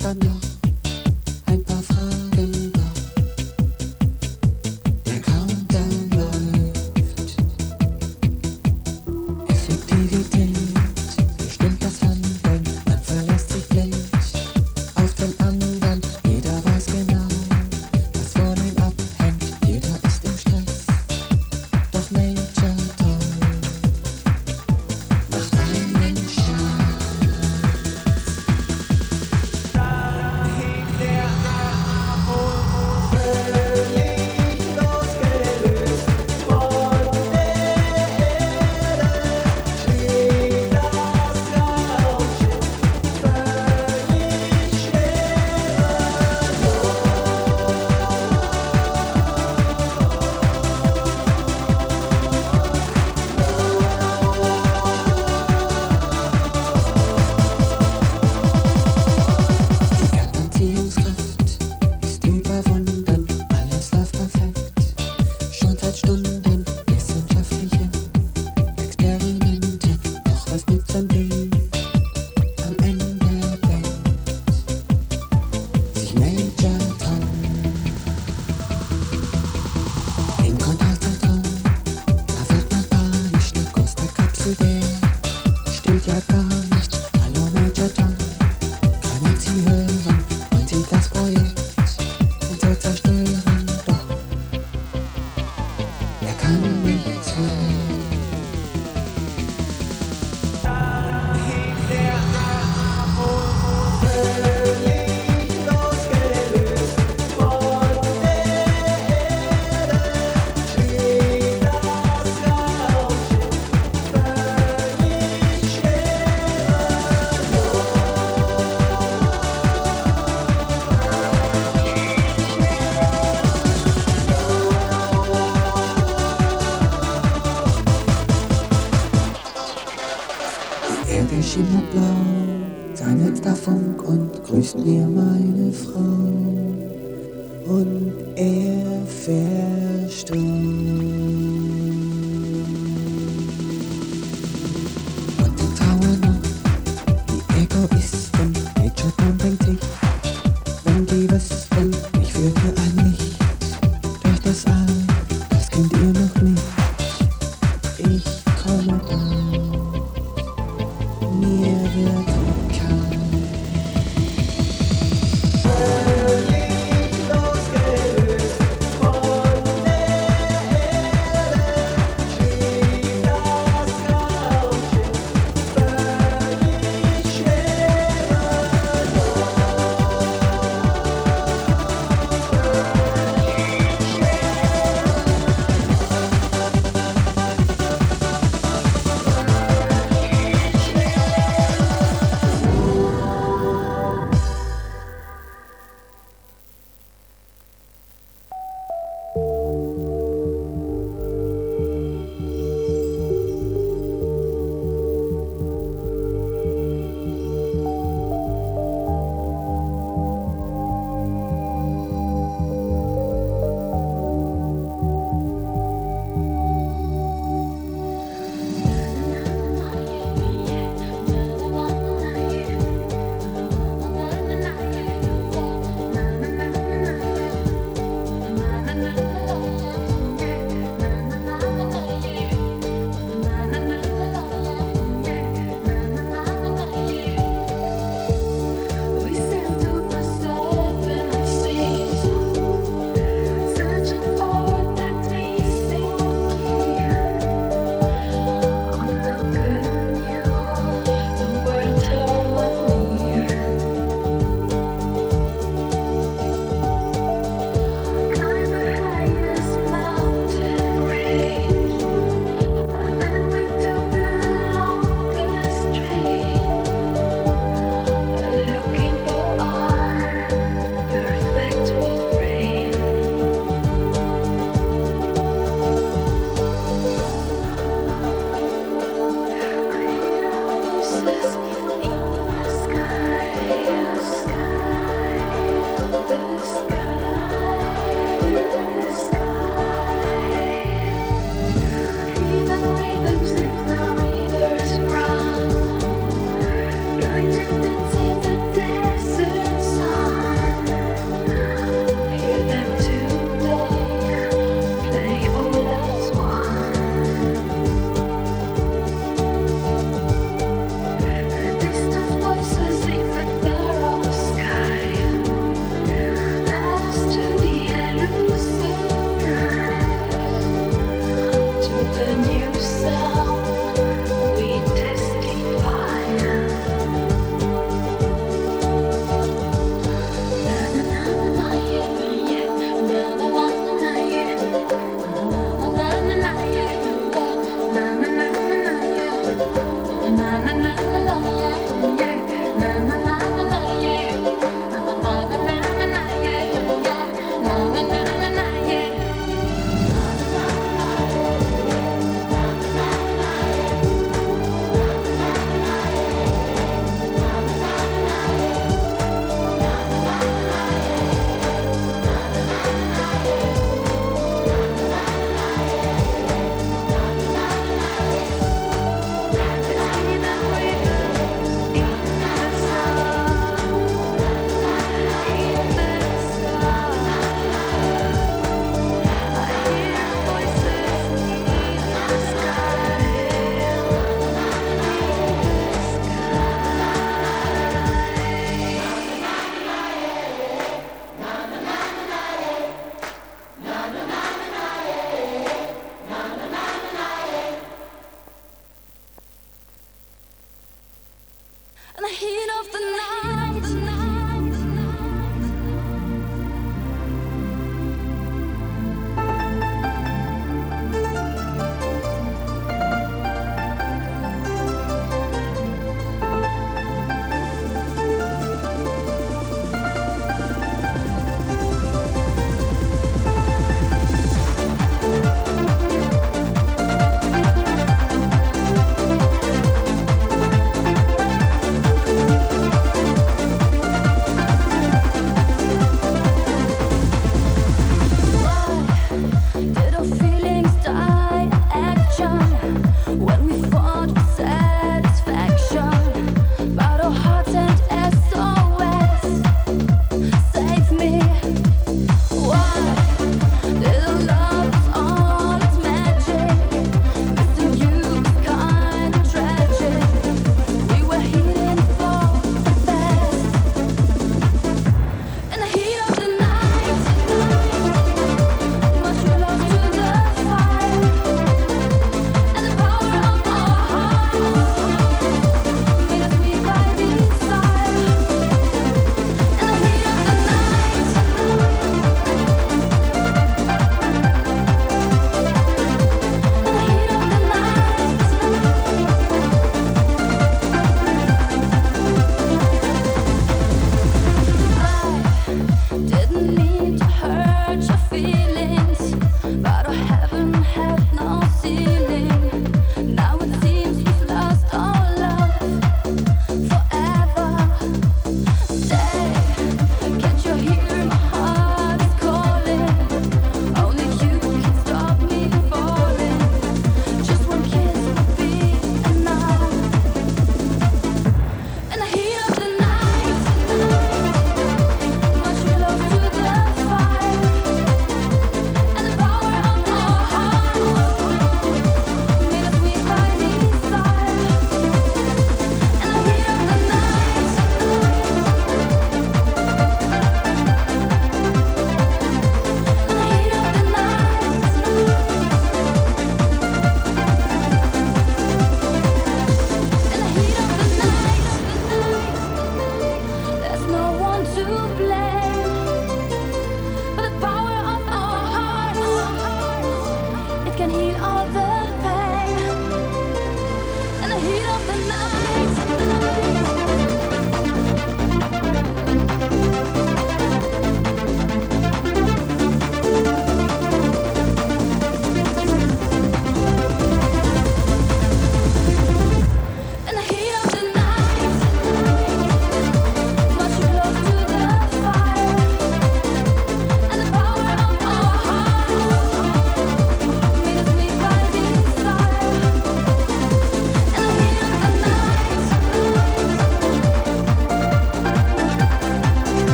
三秒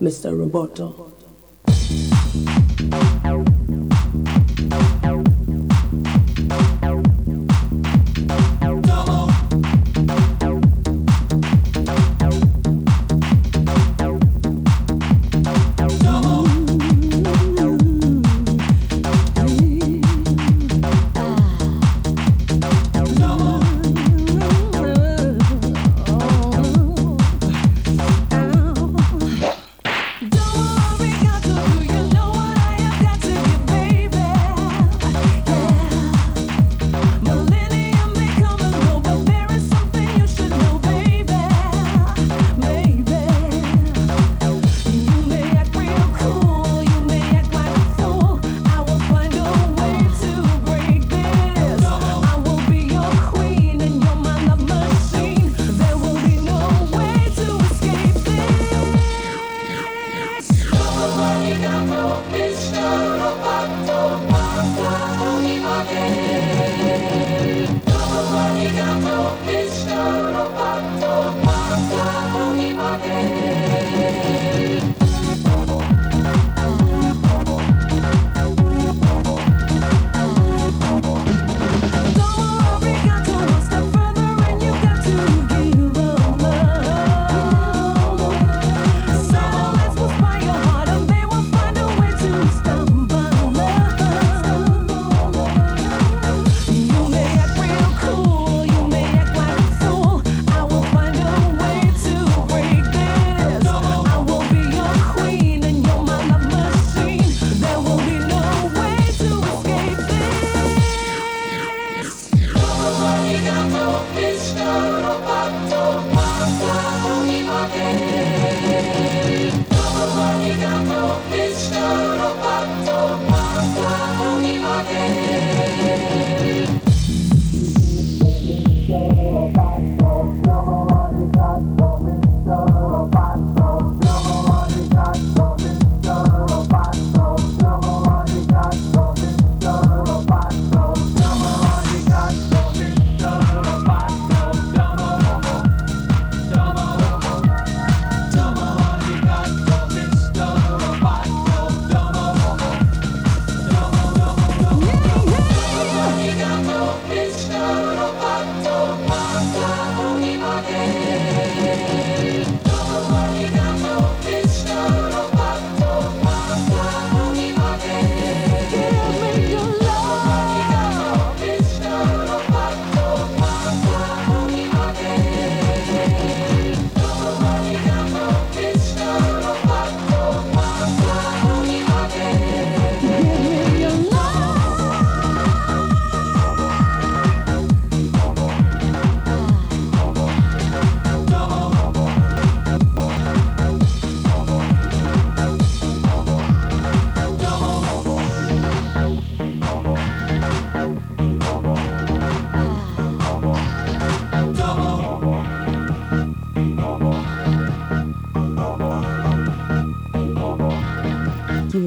Mr. Roboto.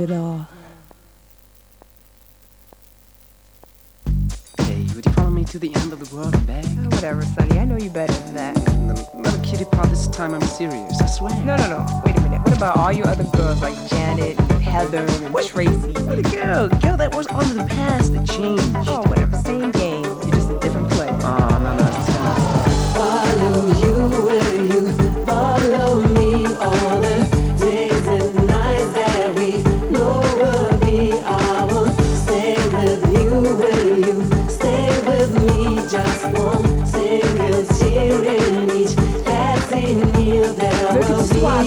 it all. Oh.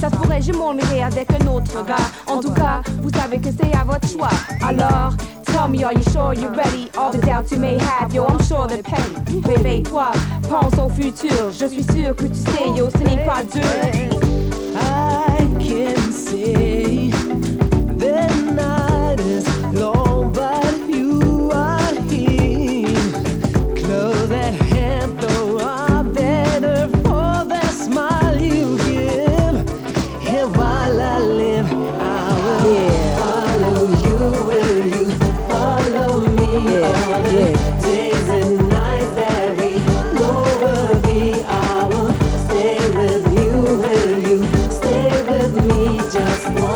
Ça se pourrait, je m'ennuierai avec un autre gars. En tout cas, vous savez que c'est à votre choix. Alors, tell me, are you sure you're ready? All the doubts you may have, yo, I'm sure they're petty. Réveille-toi, pense au futur. Je suis sûr que tu sais, yo, ce n'est pas dur. just one.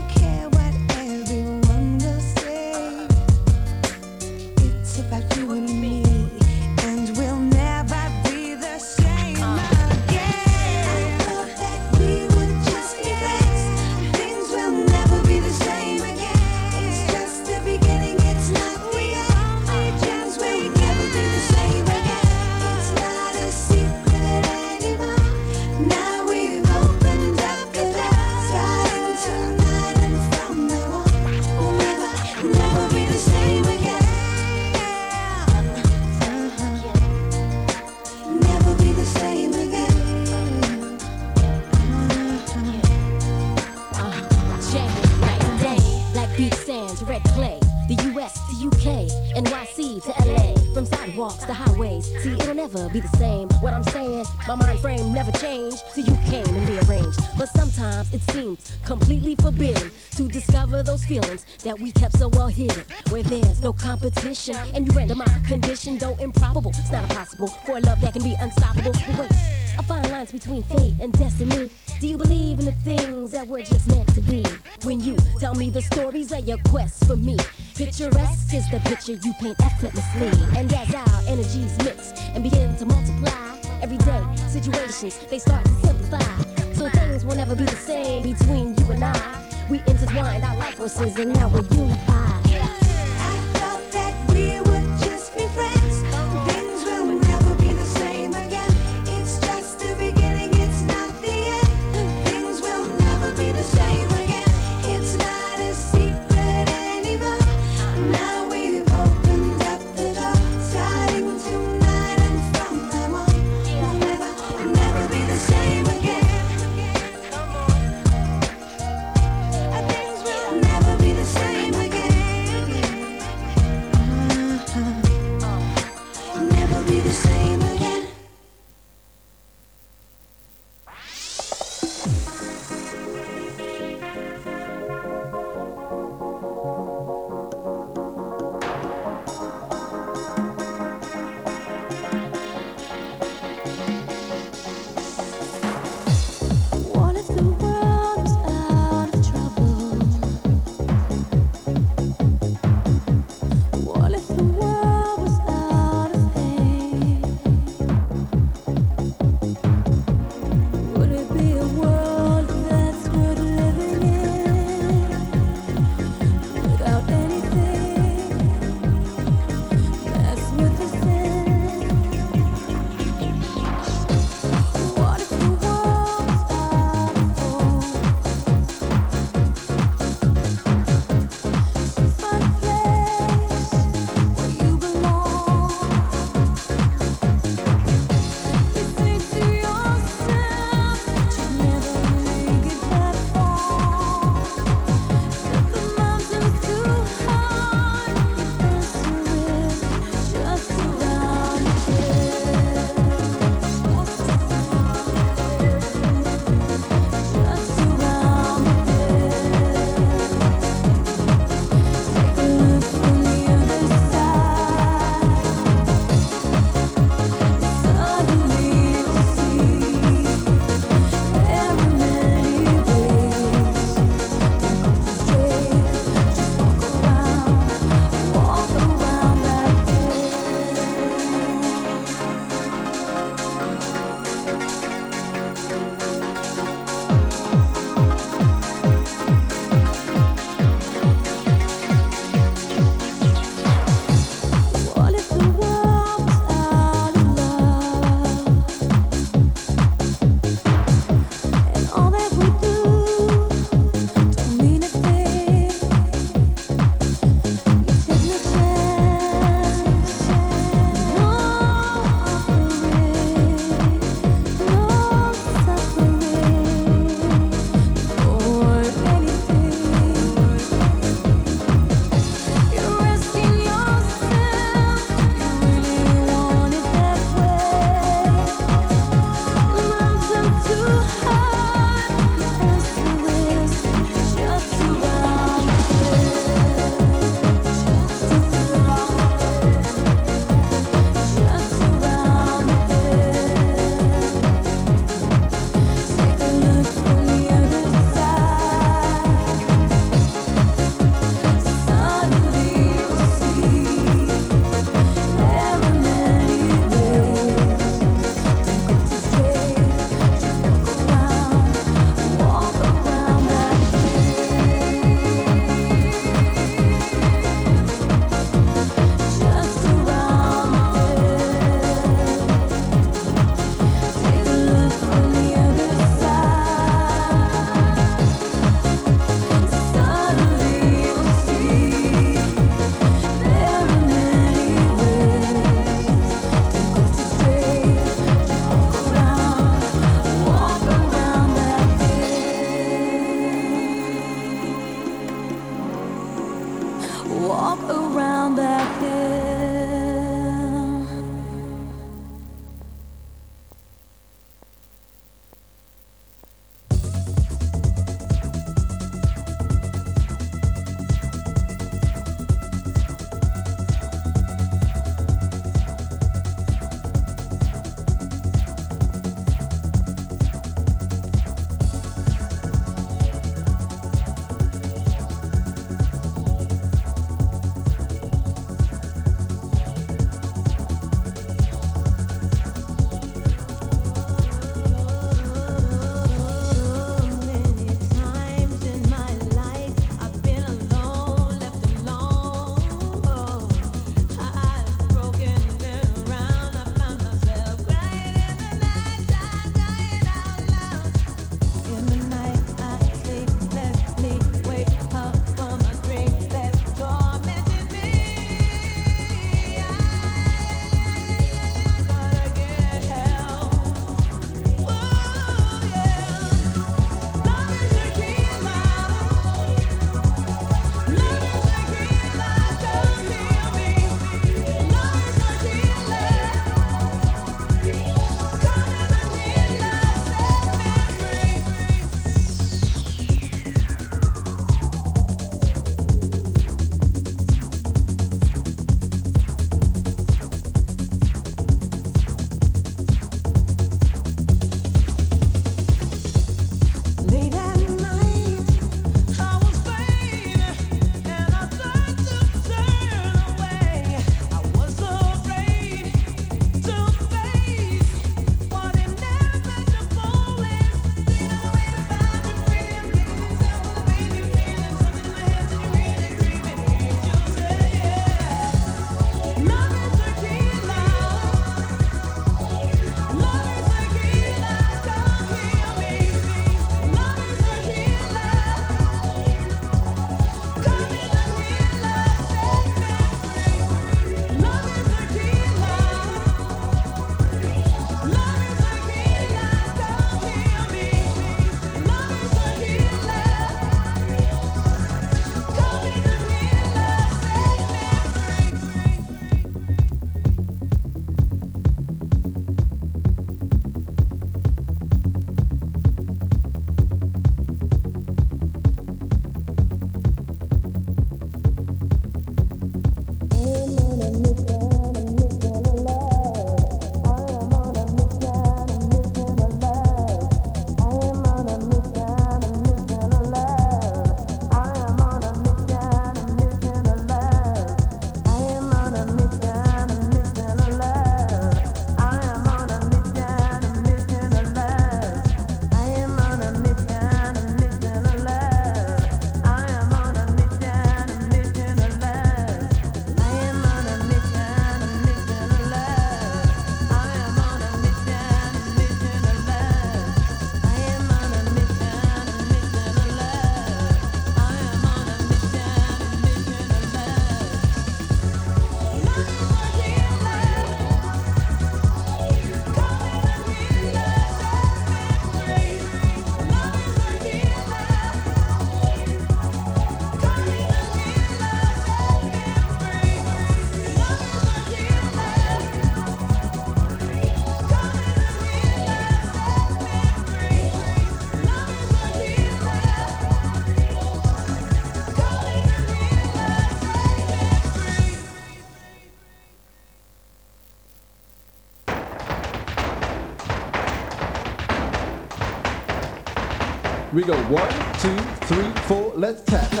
go one, two, three, four, let's tap.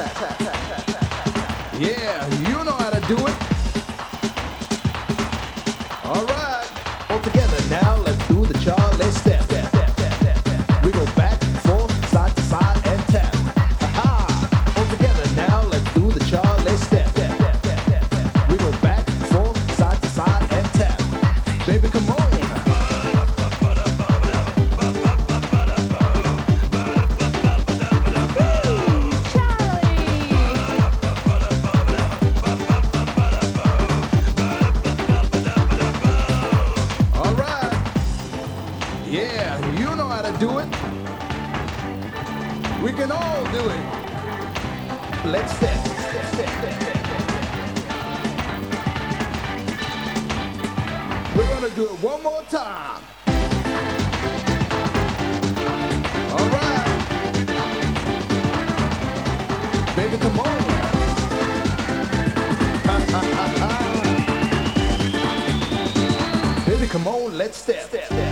Baby, come on. Baby, come on, let's step. step, step.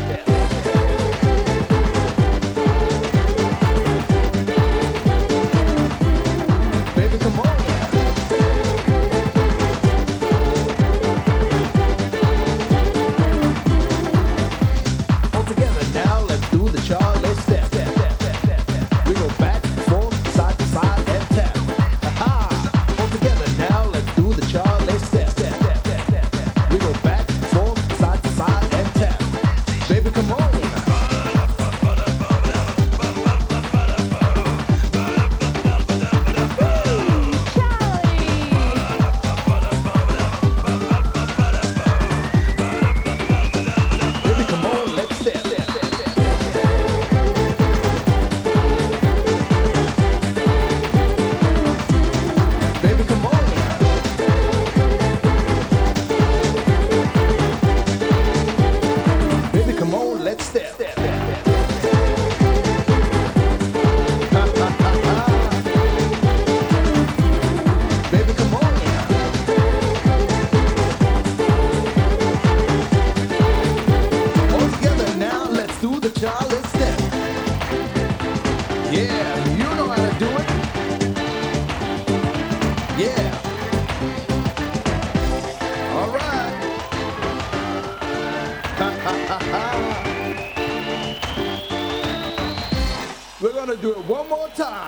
do it one more time.